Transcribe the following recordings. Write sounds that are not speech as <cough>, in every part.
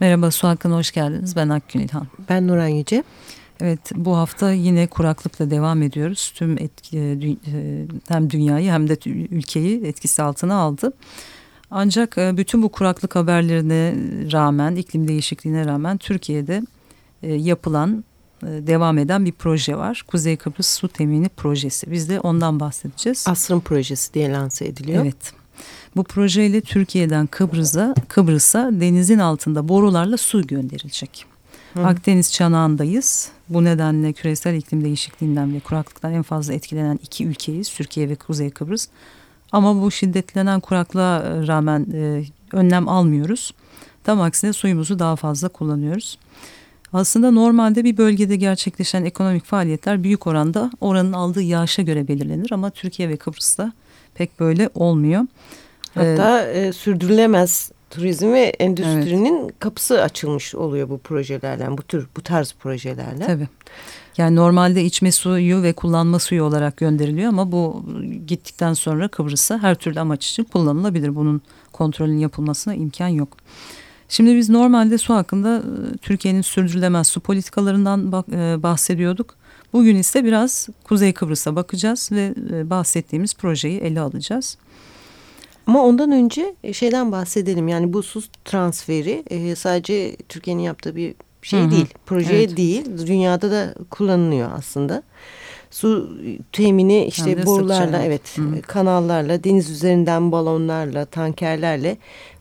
Merhaba Su Hakkı'na hoş geldiniz. Ben Akgün İlhan. Ben Nuran Yüce. Evet bu hafta yine kuraklıkla devam ediyoruz. Tüm etki, e, e, hem dünyayı hem de ülkeyi etkisi altına aldı. Ancak e, bütün bu kuraklık haberlerine rağmen, iklim değişikliğine rağmen Türkiye'de yapılan, devam eden bir proje var. Kuzey Kıbrıs Su Temini Projesi. Biz de ondan bahsedeceğiz. Asrın Projesi diye lanse ediliyor. Evet. Bu projeyle Türkiye'den Kıbrıs'a Kıbrıs'a denizin altında borularla su gönderilecek. Hı. Akdeniz çanağındayız. Bu nedenle küresel iklim değişikliğinden ve kuraklıktan en fazla etkilenen iki ülkeyiz. Türkiye ve Kuzey Kıbrıs. Ama bu şiddetlenen kuraklığa rağmen e, önlem almıyoruz. Tam aksine suyumuzu daha fazla kullanıyoruz. Aslında normalde bir bölgede gerçekleşen ekonomik faaliyetler büyük oranda oranın aldığı yağışa göre belirlenir ama Türkiye ve Kıbrıs'ta pek böyle olmuyor. Hatta ee, e, sürdürülemez turizm ve endüstrinin evet. kapısı açılmış oluyor bu projelerden, bu tür bu tarz projelerle. Tabii. Yani normalde içme suyu ve kullanma suyu olarak gönderiliyor ama bu gittikten sonra Kıbrıs'a her türlü amaç için kullanılabilir. Bunun kontrolün yapılmasına imkan yok. Şimdi biz normalde su hakkında e, Türkiye'nin sürdürülemez su politikalarından e, bahsediyorduk. Bugün ise biraz Kuzey Kıbrıs'a bakacağız ve e, bahsettiğimiz projeyi ele alacağız. Ama ondan önce e, şeyden bahsedelim. Yani bu su transferi e, sadece Türkiye'nin yaptığı bir şey Hı -hı. değil. Proje evet. değil. Dünyada da kullanılıyor aslında. Su temini işte borularla evet Hı -hı. kanallarla deniz üzerinden balonlarla tankerlerle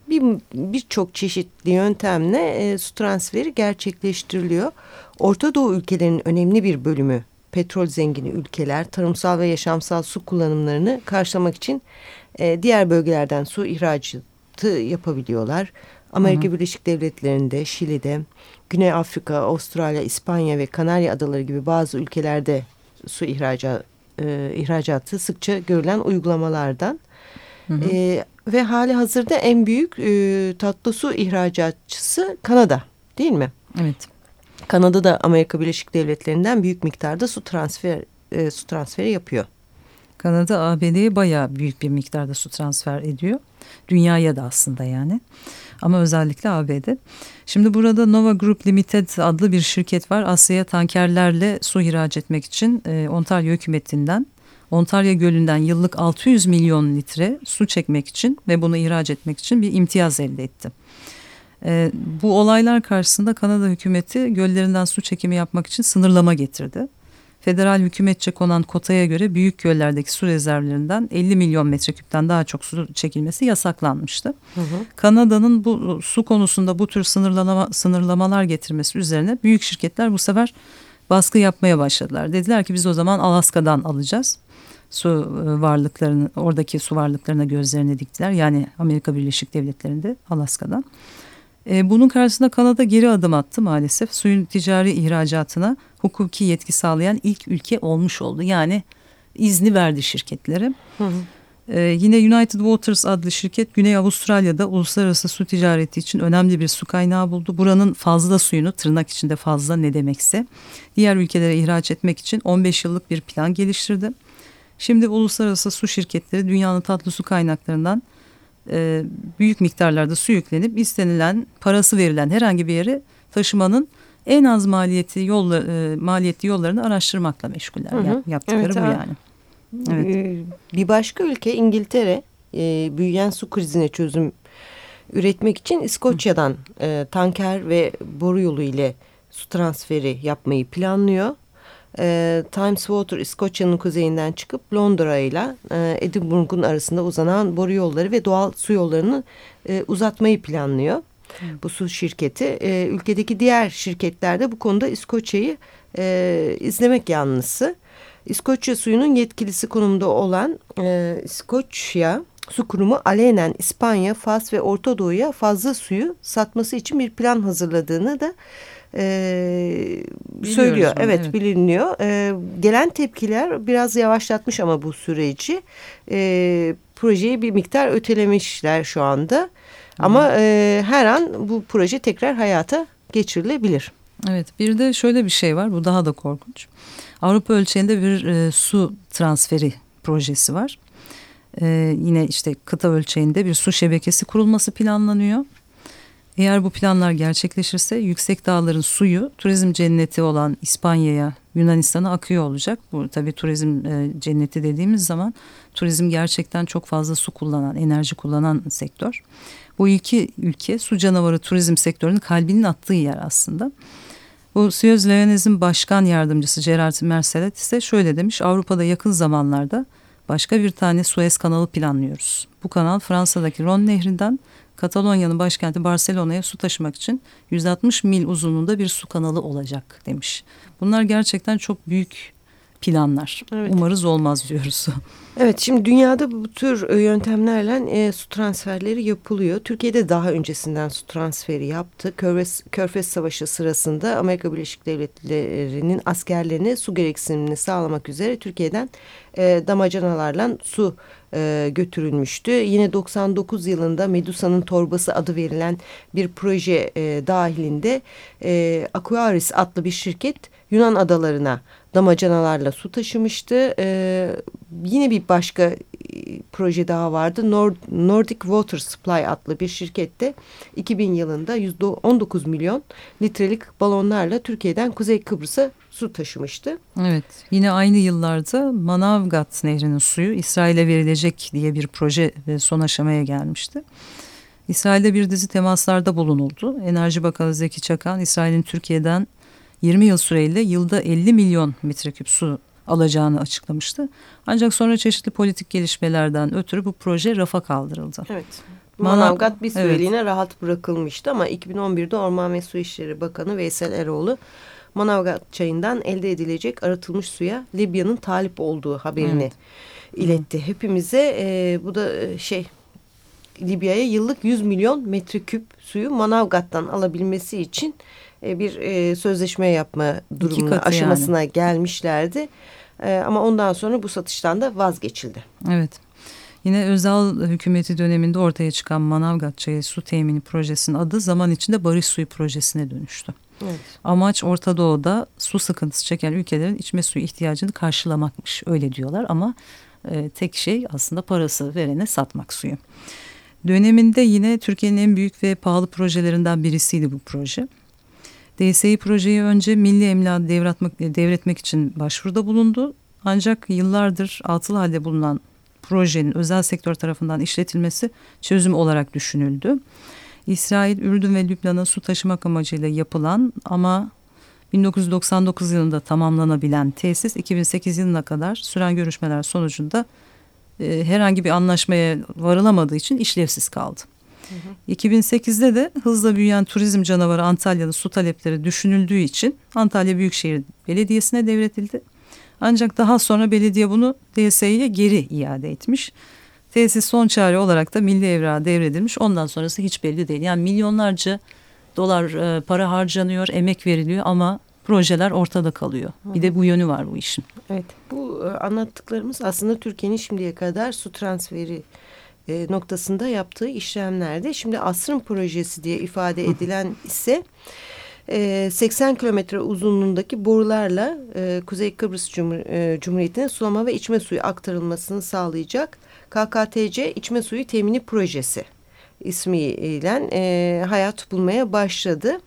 bir birçok çeşitli yöntemle e, su transferi gerçekleştiriliyor. Orta Doğu ülkelerinin önemli bir bölümü petrol zengini ülkeler tarımsal ve yaşamsal su kullanımlarını karşılamak için e, diğer bölgelerden su ihracatı yapabiliyorlar. Amerika hı hı. Birleşik Devletleri'nde, Şili'de, Güney Afrika, Avustralya, İspanya ve Kanarya Adaları gibi bazı ülkelerde su ihraca, e, ihracatı sıkça görülen uygulamalardan. Hı hı. E, ve hali hazırda en büyük e, tatlı su ihracatçısı Kanada değil mi? Evet. Kanada da Amerika Birleşik Devletleri'nden büyük miktarda su transfer e, su transferi yapıyor. Kanada ABD'ye bayağı büyük bir miktarda su transfer ediyor. Dünyaya da aslında yani. Ama özellikle ABD. Şimdi burada Nova Group Limited adlı bir şirket var. Asya'ya tankerlerle su ihraç etmek için e, Ontario hükümetinden Ontario Gölü'nden yıllık 600 milyon litre su çekmek için ve bunu ihraç etmek için bir imtiyaz elde etti. E, bu olaylar karşısında Kanada hükümeti göllerinden su çekimi yapmak için sınırlama getirdi federal hükümetçe konan kotaya göre büyük göllerdeki su rezervlerinden 50 milyon metreküpten daha çok su çekilmesi yasaklanmıştı. Kanada'nın bu su konusunda bu tür sınırlama, sınırlamalar getirmesi üzerine büyük şirketler bu sefer baskı yapmaya başladılar. Dediler ki biz o zaman Alaska'dan alacağız. Su e, varlıklarını oradaki su varlıklarına gözlerini diktiler. Yani Amerika Birleşik Devletleri'nde Alaska'dan. E, bunun karşısında Kanada geri adım attı maalesef. Suyun ticari ihracatına hukuki yetki sağlayan ilk ülke olmuş oldu. Yani izni verdi şirketlere. Hı hı. Ee, yine United Waters adlı şirket Güney Avustralya'da uluslararası su ticareti için önemli bir su kaynağı buldu. Buranın fazla suyunu tırnak içinde fazla ne demekse diğer ülkelere ihraç etmek için 15 yıllık bir plan geliştirdi. Şimdi uluslararası su şirketleri dünyanın tatlı su kaynaklarından e, büyük miktarlarda su yüklenip istenilen parası verilen herhangi bir yere taşımanın en az maliyeti yolla, e, maliyetli yollarını araştırmakla meşguller. Hı hı. Yaptıkları evet, bu yani. Evet. Ee, bir başka ülke İngiltere e, büyüyen su krizine çözüm üretmek için İskoçya'dan e, tanker ve boru yolu ile su transferi yapmayı planlıyor. E, Thames Water İskoçya'nın kuzeyinden çıkıp Londra ile Edinburgh'un arasında uzanan boru yolları ve doğal su yollarını e, uzatmayı planlıyor bu su şirketi. E, ülkedeki diğer şirketlerde bu konuda İskoçya'yı e, izlemek yanlısı. İskoçya suyunun yetkilisi konumda olan e, İskoçya Su Kurumu alenen İspanya, Fas ve Orta Doğu'ya fazla suyu satması için bir plan hazırladığını da e, söylüyor. evet, evet biliniyor. E, gelen tepkiler biraz yavaşlatmış ama bu süreci. E, projeyi bir miktar ötelemişler şu anda. Ama e, her an bu proje tekrar hayata geçirilebilir. Evet bir de şöyle bir şey var bu daha da korkunç. Avrupa ölçeğinde bir e, su transferi projesi var. E, yine işte kıta ölçeğinde bir su şebekesi kurulması planlanıyor. Eğer bu planlar gerçekleşirse yüksek dağların suyu turizm cenneti olan İspanya'ya, Yunanistan'a akıyor olacak. Bu tabii turizm e, cenneti dediğimiz zaman turizm gerçekten çok fazla su kullanan, enerji kullanan sektör. Bu iki ülke su canavarı turizm sektörünün kalbinin attığı yer aslında. Bu Suez Leonez'in başkan yardımcısı Gerard Mercelet ise şöyle demiş. Avrupa'da yakın zamanlarda başka bir tane Suez kanalı planlıyoruz. Bu kanal Fransa'daki Ron nehrinden Katalonya'nın başkenti Barcelona'ya su taşımak için 160 mil uzunluğunda bir su kanalı olacak demiş. Bunlar gerçekten çok büyük planlar. Evet. Umarız olmaz diyoruz. <laughs> Evet şimdi dünyada bu tür e, yöntemlerle e, su transferleri yapılıyor. Türkiye'de daha öncesinden su transferi yaptı. Körfez, Körfez Savaşı sırasında Amerika Birleşik Devletleri'nin askerlerine su gereksinimini sağlamak üzere Türkiye'den e, damacanalarla su e, götürülmüştü. Yine 99 yılında Medusa'nın torbası adı verilen bir proje e, dahilinde e, Aquaris adlı bir şirket Yunan adalarına damacanalarla su taşımıştı. Ee, yine bir başka e, proje daha vardı. Nord, Nordic Water Supply adlı bir şirkette 2000 yılında %19 milyon litrelik balonlarla Türkiye'den Kuzey Kıbrıs'a su taşımıştı. Evet yine aynı yıllarda Manavgat Nehri'nin suyu İsrail'e verilecek diye bir proje son aşamaya gelmişti. İsrail'de bir dizi temaslarda bulunuldu. Enerji Bakanı Zeki Çakan İsrail'in Türkiye'den 20 yıl süreyle yılda 50 milyon metreküp su alacağını açıklamıştı. Ancak sonra çeşitli politik gelişmelerden ötürü bu proje rafa kaldırıldı. Evet. Manavgat bir süreliğine evet. rahat bırakılmıştı ama 2011'de Orman ve Su İşleri Bakanı Veysel Eroğlu Manavgat çayından elde edilecek arıtılmış suya Libya'nın talip olduğu haberini evet. iletti. Hı. Hepimize e, bu da e, şey Libya'ya yıllık 100 milyon metreküp suyu Manavgat'tan alabilmesi için e, bir e, sözleşme yapma durumuna aşamasına yani. gelmişlerdi. E, ama ondan sonra bu satıştan da vazgeçildi. Evet. Yine özel hükümeti döneminde ortaya çıkan Manavgat Çayı Su Temini Projesi'nin adı zaman içinde Barış Suyu Projesi'ne dönüştü. Evet. Amaç Orta Doğu'da su sıkıntısı çeken ülkelerin içme suyu ihtiyacını karşılamakmış öyle diyorlar ama e, tek şey aslında parası verene satmak suyu. Döneminde yine Türkiye'nin en büyük ve pahalı projelerinden birisiydi bu proje. DSİ projeyi önce milli emlak devretmek, devretmek için başvuruda bulundu. Ancak yıllardır atıl halde bulunan projenin özel sektör tarafından işletilmesi çözüm olarak düşünüldü. İsrail, Ürdün ve Lübnan'a su taşımak amacıyla yapılan ama 1999 yılında tamamlanabilen tesis 2008 yılına kadar süren görüşmeler sonucunda e, herhangi bir anlaşmaya varılamadığı için işlevsiz kaldı. Hı hı. 2008'de de hızla büyüyen turizm canavarı Antalya'nın su talepleri düşünüldüğü için Antalya Büyükşehir Belediyesi'ne devretildi. Ancak daha sonra belediye bunu DSİ'ye geri iade etmiş. Tesis son çare olarak da milli evrağa devredilmiş. Ondan sonrası hiç belli değil. Yani milyonlarca dolar e, para harcanıyor, emek veriliyor ama projeler ortada kalıyor. Bir de bu yönü var bu işin. Evet. Bu e, anlattıklarımız aslında Türkiye'nin şimdiye kadar su transferi e, noktasında yaptığı işlemlerde. Şimdi asrın projesi diye ifade edilen ise e, 80 kilometre uzunluğundaki borularla e, Kuzey Kıbrıs Cumhur e, Cumhuriyeti'ne sulama ve içme suyu aktarılmasını sağlayacak KKTC içme suyu temini projesi ismiyle e, hayat bulmaya başladı.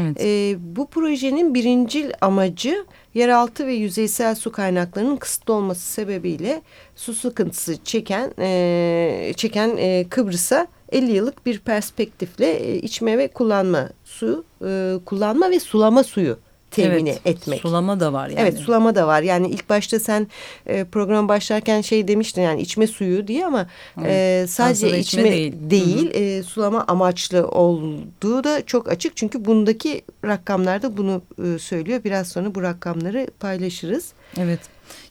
Evet. E, bu projenin birincil amacı yeraltı ve yüzeysel su kaynaklarının kısıtlı olması sebebiyle su sıkıntısı çeken e, çeken e, Kıbrıs'a 50 yıllık bir perspektifle e, içme ve kullanma su e, kullanma ve sulama suyu temini evet, etmek. Sulama da var yani. Evet sulama da var. Yani ilk başta sen e, program başlarken şey demiştin yani içme suyu diye ama evet, e, sadece içme, içme değil, değil e, sulama amaçlı olduğu da çok açık. Çünkü bundaki rakamlarda bunu e, söylüyor. Biraz sonra bu rakamları paylaşırız. Evet.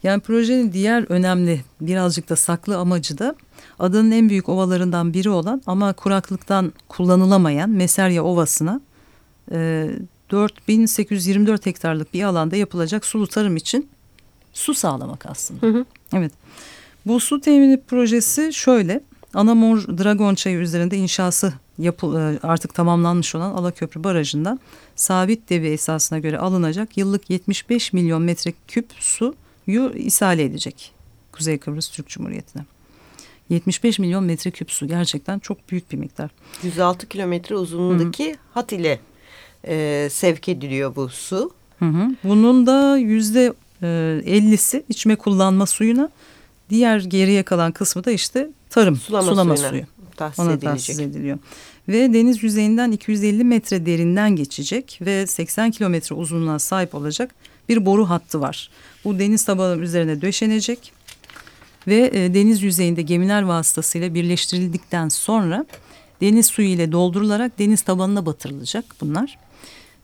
Yani projenin diğer önemli birazcık da saklı amacı da adanın en büyük ovalarından biri olan ama kuraklıktan kullanılamayan Meserya Ovası'na e, 4824 hektarlık bir alanda yapılacak sulu tarım için su sağlamak aslında. Hı hı. Evet. Bu su temini projesi şöyle. Anamur Dragon Çayı üzerinde inşası yapıl, e, artık tamamlanmış olan Alaköprü Barajı'ndan sabit devi esasına göre alınacak yıllık 75 milyon metreküp suyu ishale edecek Kuzey Kıbrıs Türk Cumhuriyeti'ne. 75 milyon metreküp su gerçekten çok büyük bir miktar. 106 kilometre uzunluğundaki Hı-hı. hat ile e, sevk ediliyor bu su. Hı hı. Bunun da yüzde e, ellisi içme kullanma suyuna diğer geriye kalan kısmı da işte tarım sulama, sulama suyu. Tahsis Ona edilecek. tahsis ediliyor. Ve deniz yüzeyinden 250 metre derinden geçecek ve 80 kilometre uzunluğuna sahip olacak bir boru hattı var. Bu deniz tabanı üzerine döşenecek ve e, deniz yüzeyinde gemiler vasıtasıyla birleştirildikten sonra deniz suyu ile doldurularak deniz tabanına batırılacak bunlar.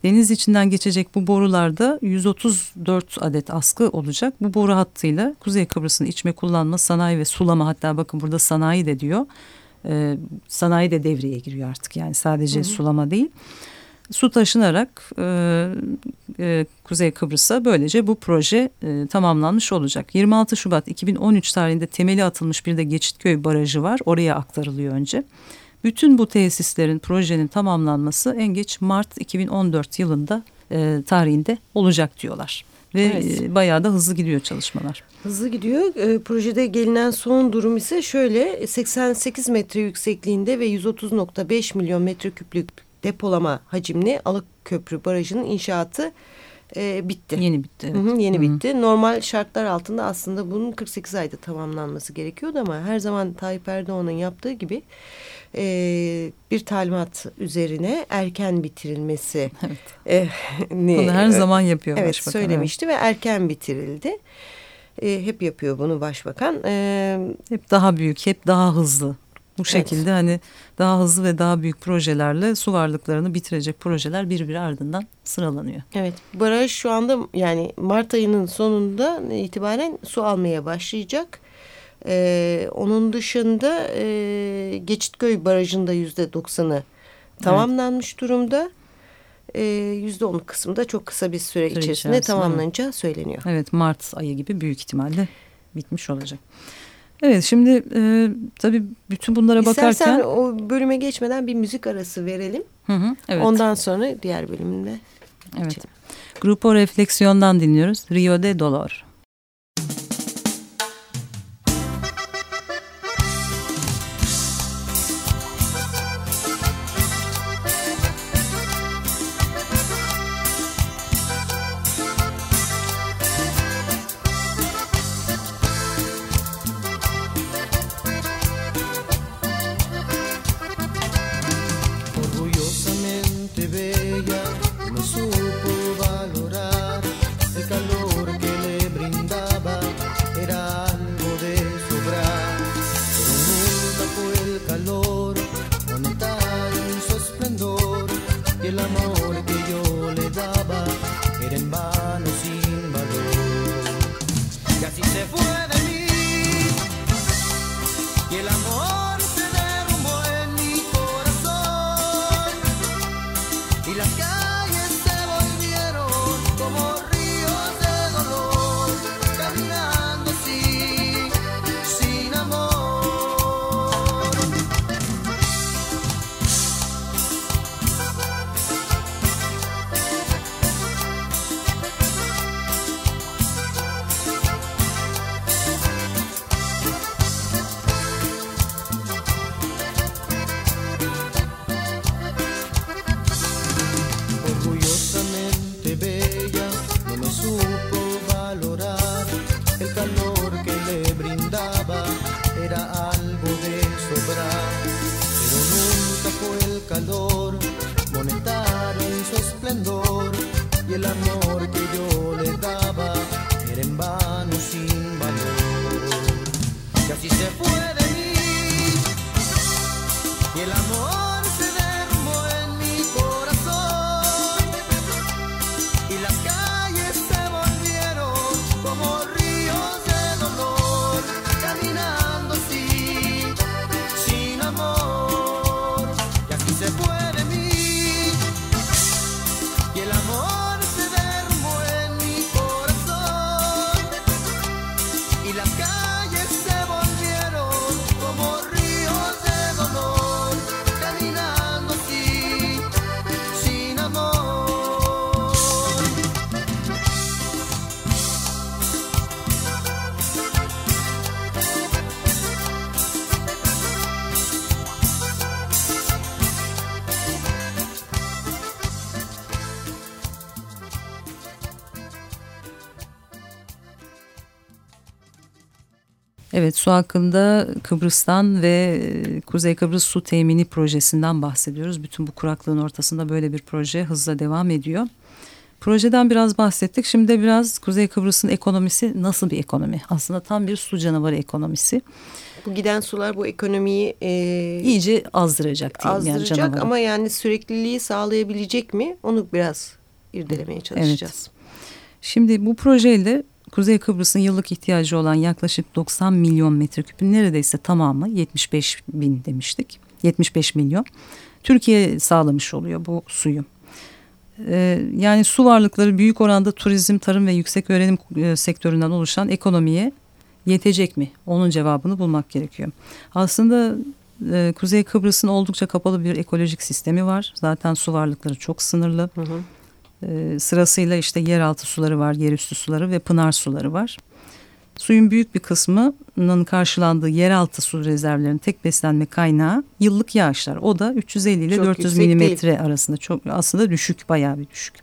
Deniz içinden geçecek bu borularda 134 adet askı olacak. Bu boru hattıyla Kuzey Kıbrıs'ın içme kullanma, sanayi ve sulama hatta bakın burada sanayi de diyor. Ee, sanayi de devreye giriyor artık yani sadece hı hı. sulama değil. Su taşınarak e, e, Kuzey Kıbrıs'a böylece bu proje e, tamamlanmış olacak. 26 Şubat 2013 tarihinde temeli atılmış bir de Geçitköy Barajı var. Oraya aktarılıyor önce. Bütün bu tesislerin projenin tamamlanması en geç Mart 2014 yılında e, tarihinde olacak diyorlar. Ve evet. e, bayağı da hızlı gidiyor çalışmalar. Hızlı gidiyor. E, projede gelinen son durum ise şöyle 88 metre yüksekliğinde ve 130.5 milyon metreküplük depolama hacimli Alık Köprü Barajı'nın inşaatı e, bitti. Yeni bitti. Evet. Hı hı, yeni Hı -hı. bitti. Normal şartlar altında aslında bunun 48 ayda tamamlanması gerekiyordu ama her zaman Tayyip Erdoğan'ın yaptığı gibi e, bir talimat üzerine erken bitirilmesi. <laughs> Evet. E, Bunu her zaman yapıyor evet, başbakan. söylemişti evet. ve erken bitirildi. E, hep yapıyor bunu başbakan. E, hep daha büyük, hep daha hızlı. Bu şekilde evet. hani daha hızlı ve daha büyük projelerle su varlıklarını bitirecek projeler birbiri ardından sıralanıyor. Evet baraj şu anda yani Mart ayının sonunda itibaren su almaya başlayacak. Ee, onun dışında e, Geçitköy Barajı'nda yüzde doksanı tamamlanmış evet. durumda. Ee, yüzde on kısmı da çok kısa bir süre, süre içerisinde, içerisinde tamamlanacağı evet. söyleniyor. Evet Mart ayı gibi büyük ihtimalle bitmiş olacak. Evet şimdi e, tabii bütün bunlara İstersen bakarken... İstersen o bölüme geçmeden bir müzik arası verelim. Hı hı, evet. Ondan sonra diğer bölümünde Evet. Grupo Refleksiyon'dan dinliyoruz. Rio de Dolor. Evet su hakkında Kıbrıs'tan ve Kuzey Kıbrıs Su Temini Projesi'nden bahsediyoruz. Bütün bu kuraklığın ortasında böyle bir proje hızla devam ediyor. Projeden biraz bahsettik. Şimdi biraz Kuzey Kıbrıs'ın ekonomisi nasıl bir ekonomi? Aslında tam bir su canavarı ekonomisi. Bu giden sular bu ekonomiyi e, iyice azdıracak diyelim. Azdıracak yani ama yani sürekliliği sağlayabilecek mi? Onu biraz irdelemeye çalışacağız. Evet. Şimdi bu projeyle Kuzey Kıbrıs'ın yıllık ihtiyacı olan yaklaşık 90 milyon metreküpün neredeyse tamamı 75 bin demiştik. 75 milyon. Türkiye sağlamış oluyor bu suyu. Ee, yani su varlıkları büyük oranda turizm, tarım ve yüksek öğrenim e, sektöründen oluşan ekonomiye yetecek mi? Onun cevabını bulmak gerekiyor. Aslında e, Kuzey Kıbrıs'ın oldukça kapalı bir ekolojik sistemi var. Zaten su varlıkları çok sınırlı. Hı hı. E, sırasıyla işte yeraltı suları var, yerüstü suları ve pınar suları var. Suyun büyük bir kısmının karşılandığı yeraltı su rezervlerinin tek beslenme kaynağı yıllık yağışlar. O da 350 ile çok 400 milimetre değil. arasında çok aslında düşük, bayağı bir düşük.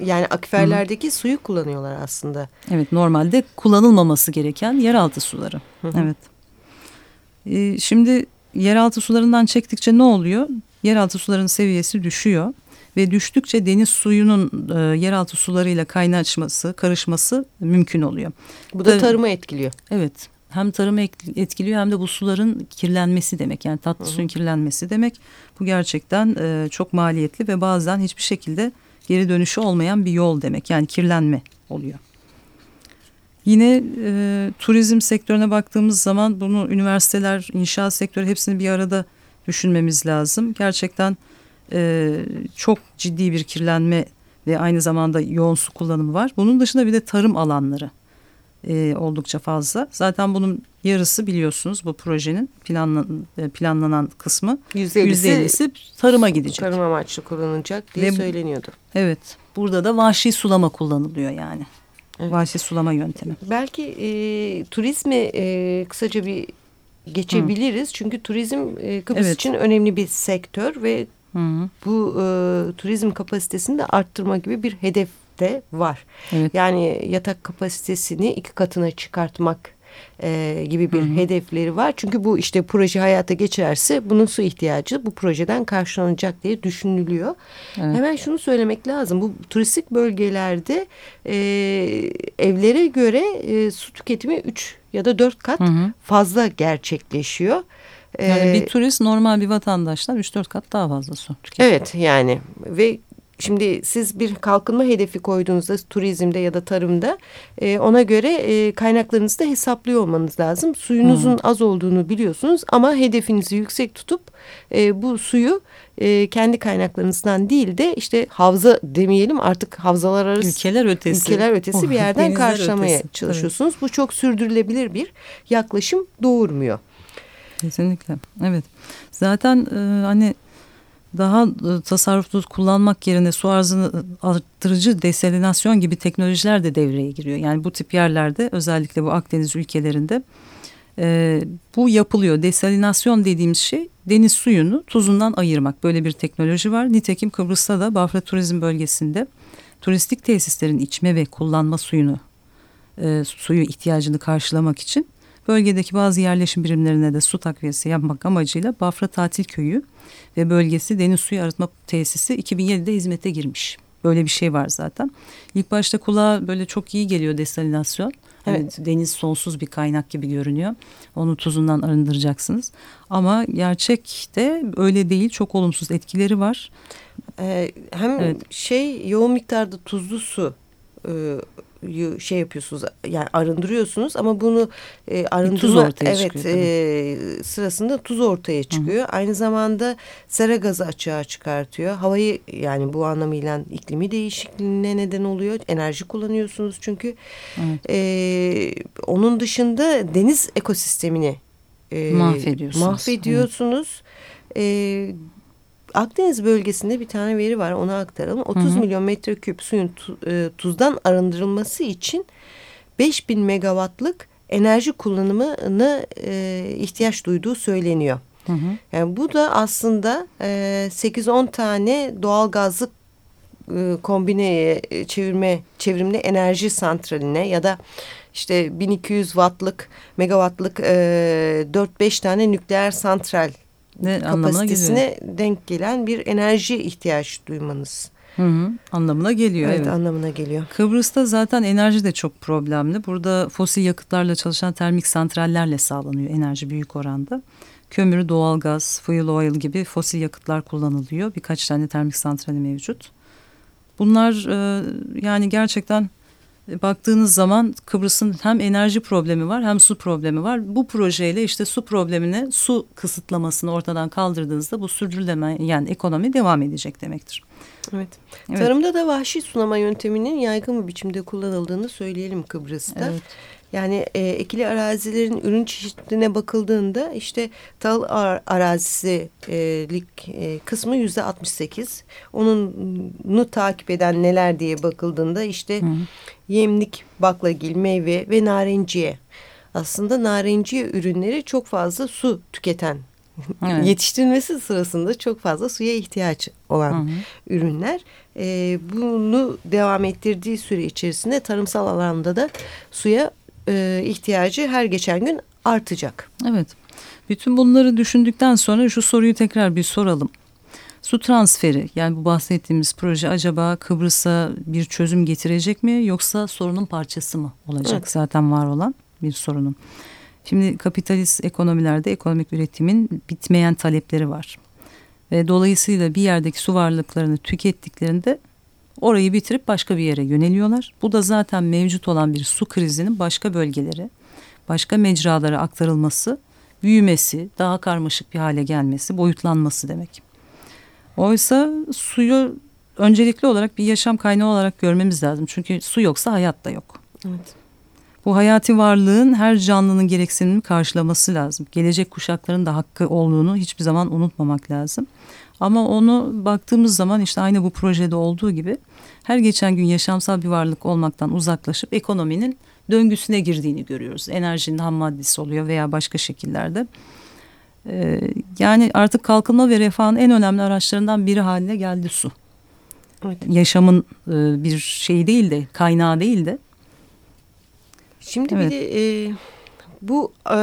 Yani akferlerdeki Hı. suyu kullanıyorlar aslında. Evet, normalde kullanılmaması gereken yeraltı suları. Hı hı. Evet. Ee, şimdi yeraltı sularından çektikçe ne oluyor? Yeraltı sularının seviyesi düşüyor ve düştükçe deniz suyunun e, yeraltı sularıyla kaynaşması, karışması mümkün oluyor. Bu da tarımı etkiliyor. Evet. Hem tarımı etkiliyor hem de bu suların kirlenmesi demek. Yani tatlı Hı -hı. suyun kirlenmesi demek. Bu gerçekten e, çok maliyetli ve bazen hiçbir şekilde geri dönüşü olmayan bir yol demek. Yani kirlenme oluyor. Yine e, turizm sektörüne baktığımız zaman bunu üniversiteler, inşaat sektörü hepsini bir arada düşünmemiz lazım. Gerçekten e, çok ciddi bir kirlenme ve aynı zamanda yoğun su kullanımı var. Bunun dışında bir de tarım alanları e, oldukça fazla. Zaten bunun yarısı biliyorsunuz bu projenin planlan, e, planlanan kısmı %50'si tarıma gidecek. Tarım amaçlı kullanılacak diye ve, söyleniyordu. Evet burada da vahşi sulama kullanılıyor yani. Evet. Vahşi sulama yöntemi. Belki e, turizmi e, kısaca bir geçebiliriz. Hı. Çünkü turizm e, Kıbrıs evet. için önemli bir sektör ve Hı. Bu e, turizm kapasitesini de arttırma gibi bir hedef de var. Evet. Yani yatak kapasitesini iki katına çıkartmak e, gibi bir hı hı. hedefleri var. Çünkü bu işte proje hayata geçerse bunun su ihtiyacı bu projeden karşılanacak diye düşünülüyor. Evet. Hemen şunu söylemek lazım. Bu turistik bölgelerde e, evlere göre e, su tüketimi üç ya da dört kat hı hı. fazla gerçekleşiyor. Yani bir ee, turist normal bir vatandaştan 3-4 kat daha fazla su tüketiyor. Evet yani ve Şimdi siz bir kalkınma hedefi koyduğunuzda turizmde ya da tarımda e, ona göre e, kaynaklarınızı da hesaplıyor olmanız lazım. Suyunuzun hmm. az olduğunu biliyorsunuz ama hedefinizi yüksek tutup e, bu suyu e, kendi kaynaklarınızdan değil de işte havza demeyelim artık havzalar arası ülkeler ötesi, ülkeler ötesi oh, bir yerden karşılamaya ötesi. çalışıyorsunuz. Evet. Bu çok sürdürülebilir bir yaklaşım doğurmuyor. Kesinlikle. Evet. Zaten e, hani daha e, tasarruflu kullanmak yerine su arzını arttırıcı desalinasyon gibi teknolojiler de devreye giriyor. Yani bu tip yerlerde özellikle bu Akdeniz ülkelerinde e, bu yapılıyor. Desalinasyon dediğimiz şey deniz suyunu tuzundan ayırmak. Böyle bir teknoloji var. Nitekim Kıbrıs'ta da Bafra Turizm Bölgesi'nde turistik tesislerin içme ve kullanma suyunu e, suyu ihtiyacını karşılamak için Bölgedeki bazı yerleşim birimlerine de su takviyesi yapmak amacıyla Bafra Tatil Köyü ve bölgesi deniz suyu arıtma tesisi 2007'de hizmete girmiş. Böyle bir şey var zaten. İlk başta kulağa böyle çok iyi geliyor desalinasyon. Hani evet. Yani deniz sonsuz bir kaynak gibi görünüyor. Onu tuzundan arındıracaksınız. Ama gerçekte öyle değil. Çok olumsuz etkileri var. Ee, hem evet. şey yoğun miktarda tuzlu su e, şey yapıyorsunuz yani arındırıyorsunuz ama bunu e, arındırma tuz ortaya evet çıkıyor, e, sırasında tuz ortaya çıkıyor. Hı. Aynı zamanda sera gazı açığa çıkartıyor. Havayı yani bu anlamıyla iklimi değişikliğine neden oluyor. Enerji kullanıyorsunuz çünkü. Evet. E, onun dışında deniz ekosistemini e, mahvediyorsunuz. Mahvediyorsunuz. Evet. E, Akdeniz bölgesinde bir tane veri var onu aktaralım. 30 hı hı. milyon metreküp suyun tu, e, tuzdan arındırılması için 5000 megawattlık enerji kullanımına e, ihtiyaç duyduğu söyleniyor. Hı hı. Yani bu da aslında e, 8-10 tane doğal gazlık e, kombineye e, çevirme çevrimli enerji santraline ya da işte 1200 wattlık megawattlık e, 4-5 tane nükleer santral ne kapasitesine denk gelen bir enerji ihtiyaç duymanız. Hı hı, anlamına geliyor. Evet, evet anlamına geliyor. Kıbrıs'ta zaten enerji de çok problemli. Burada fosil yakıtlarla çalışan termik santrallerle sağlanıyor enerji büyük oranda. Kömür, doğalgaz, fuel oil gibi fosil yakıtlar kullanılıyor. Birkaç tane termik santrali mevcut. Bunlar e, yani gerçekten baktığınız zaman Kıbrıs'ın hem enerji problemi var hem su problemi var. Bu projeyle işte su problemine su kısıtlamasını ortadan kaldırdığınızda bu sürdürülemeyen ekonomi devam edecek demektir. Evet. evet. Tarımda da vahşi sulama yönteminin yaygın bir biçimde kullanıldığını söyleyelim Kıbrıs'ta. Evet. Yani e, ekili arazilerin ürün çeşitliliğine bakıldığında işte tal ar arazilik e, kısmı yüzde 68. Onunu takip eden neler diye bakıldığında işte Hı. yemlik, baklagil, meyve ve narenciye. Aslında narenciye ürünleri çok fazla su tüketen Evet. Yetiştirilmesi sırasında çok fazla suya ihtiyaç olan hı hı. ürünler. E, bunu devam ettirdiği süre içerisinde tarımsal alanda da suya e, ihtiyacı her geçen gün artacak. Evet. Bütün bunları düşündükten sonra şu soruyu tekrar bir soralım. Su transferi yani bu bahsettiğimiz proje acaba Kıbrıs'a bir çözüm getirecek mi yoksa sorunun parçası mı olacak evet. zaten var olan bir sorunun. Şimdi kapitalist ekonomilerde ekonomik üretimin bitmeyen talepleri var. Ve dolayısıyla bir yerdeki su varlıklarını tükettiklerinde orayı bitirip başka bir yere yöneliyorlar. Bu da zaten mevcut olan bir su krizinin başka bölgelere, başka mecralara aktarılması, büyümesi, daha karmaşık bir hale gelmesi, boyutlanması demek. Oysa suyu öncelikli olarak bir yaşam kaynağı olarak görmemiz lazım. Çünkü su yoksa hayat da yok. Evet. Bu hayati varlığın her canlının gereksinimini karşılaması lazım. Gelecek kuşakların da hakkı olduğunu hiçbir zaman unutmamak lazım. Ama onu baktığımız zaman işte aynı bu projede olduğu gibi her geçen gün yaşamsal bir varlık olmaktan uzaklaşıp ekonominin döngüsüne girdiğini görüyoruz. Enerjinin ham maddesi oluyor veya başka şekillerde. Ee, yani artık kalkınma ve refahın en önemli araçlarından biri haline geldi su. Evet. Yaşamın e, bir şeyi değil de kaynağı değil de Şimdi evet. bir de e, bu e,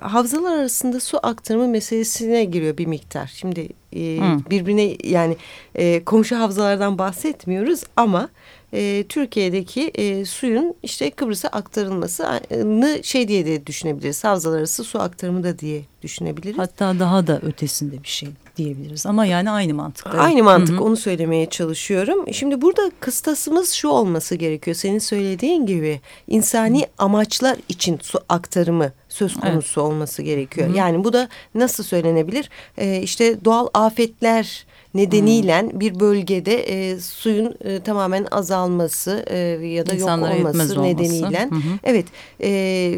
havzalar arasında su aktarımı meselesine giriyor bir miktar. Şimdi e, birbirine yani e, komşu havzalardan bahsetmiyoruz ama e, Türkiye'deki e, suyun işte Kıbrıs'a aktarılmasını şey diye de düşünebiliriz. Havzalar arası su aktarımı da diye düşünebiliriz. Hatta daha da ötesinde bir şey diyebiliriz ama yani aynı mantık. Aynı mantık Hı -hı. onu söylemeye çalışıyorum. Şimdi burada kıstasımız şu olması gerekiyor. Senin söylediğin gibi insani Hı. amaçlar için su aktarımı söz konusu evet. olması gerekiyor. Hı. Yani bu da nasıl söylenebilir? Ee, işte doğal afetler nedeniyle hmm. bir bölgede e, suyun e, tamamen azalması e, ya da İnsanlara yok olması nedeniyle hı hı. evet e,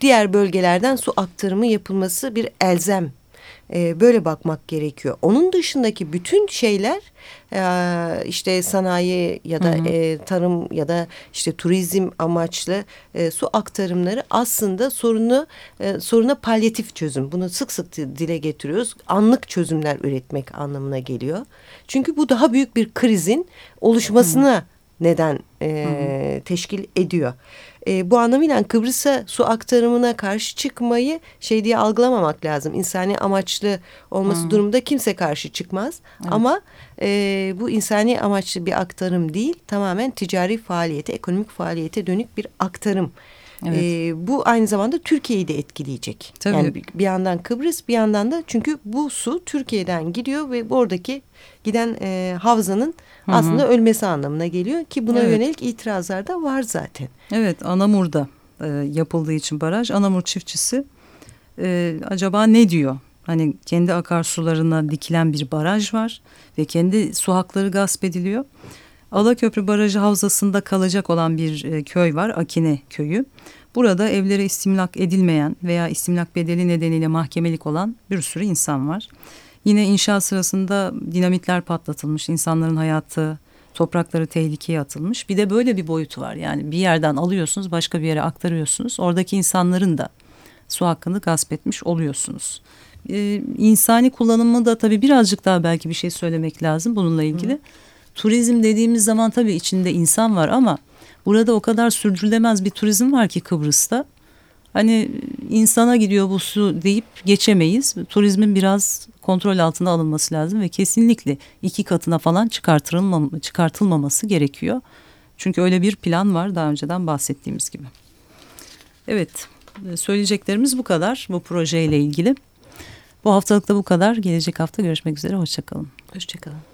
diğer bölgelerden su aktarımı yapılması bir elzem e, böyle bakmak gerekiyor. Onun dışındaki bütün şeyler e, işte sanayi ya da hı hı. E, tarım ya da işte turizm amaçlı e, su aktarımları aslında sorunu e, soruna palyatif çözüm. Bunu sık sık dile getiriyoruz. Anlık çözümler üretmek anlamına geliyor. Çünkü bu daha büyük bir krizin oluşmasına hı. neden e, teşkil ediyor. E, bu anlamıyla Kıbrıs'a su aktarımına karşı çıkmayı şey diye algılamamak lazım. İnsani amaçlı olması hmm. durumunda kimse karşı çıkmaz. Evet. Ama e, bu insani amaçlı bir aktarım değil tamamen ticari faaliyete, ekonomik faaliyete dönük bir aktarım. Evet. E, bu aynı zamanda Türkiye'yi de etkileyecek. Tabii. Yani bir, bir yandan Kıbrıs bir yandan da çünkü bu su Türkiye'den gidiyor ve oradaki giden e, havzanın Hı -hı. aslında ölmesi anlamına geliyor ki buna evet. yönelik itirazlar da var zaten. Evet Anamur'da e, yapıldığı için baraj Anamur çiftçisi e, acaba ne diyor? Hani kendi akarsularına dikilen bir baraj var ve kendi su hakları gasp ediliyor. Alaköprü Barajı havzasında kalacak olan bir e, köy var Akine köyü. Burada evlere istimlak edilmeyen veya istimlak bedeli nedeniyle mahkemelik olan bir sürü insan var. Yine inşaat sırasında dinamitler patlatılmış, insanların hayatı, toprakları tehlikeye atılmış. Bir de böyle bir boyutu var. Yani bir yerden alıyorsunuz, başka bir yere aktarıyorsunuz. Oradaki insanların da su hakkını gasp etmiş oluyorsunuz. Ee, insani kullanımı da tabii birazcık daha belki bir şey söylemek lazım bununla ilgili. Hı. turizm dediğimiz zaman tabii içinde insan var ama burada o kadar sürdürülemez bir turizm var ki Kıbrıs'ta. Hani insana gidiyor bu su deyip geçemeyiz. Turizmin biraz kontrol altına alınması lazım ve kesinlikle iki katına falan çıkartılmam çıkartılmaması gerekiyor. Çünkü öyle bir plan var daha önceden bahsettiğimiz gibi. Evet, söyleyeceklerimiz bu kadar bu projeyle ilgili. Bu haftalık da bu kadar. Gelecek hafta görüşmek üzere. Hoşçakalın. Hoşçakalın.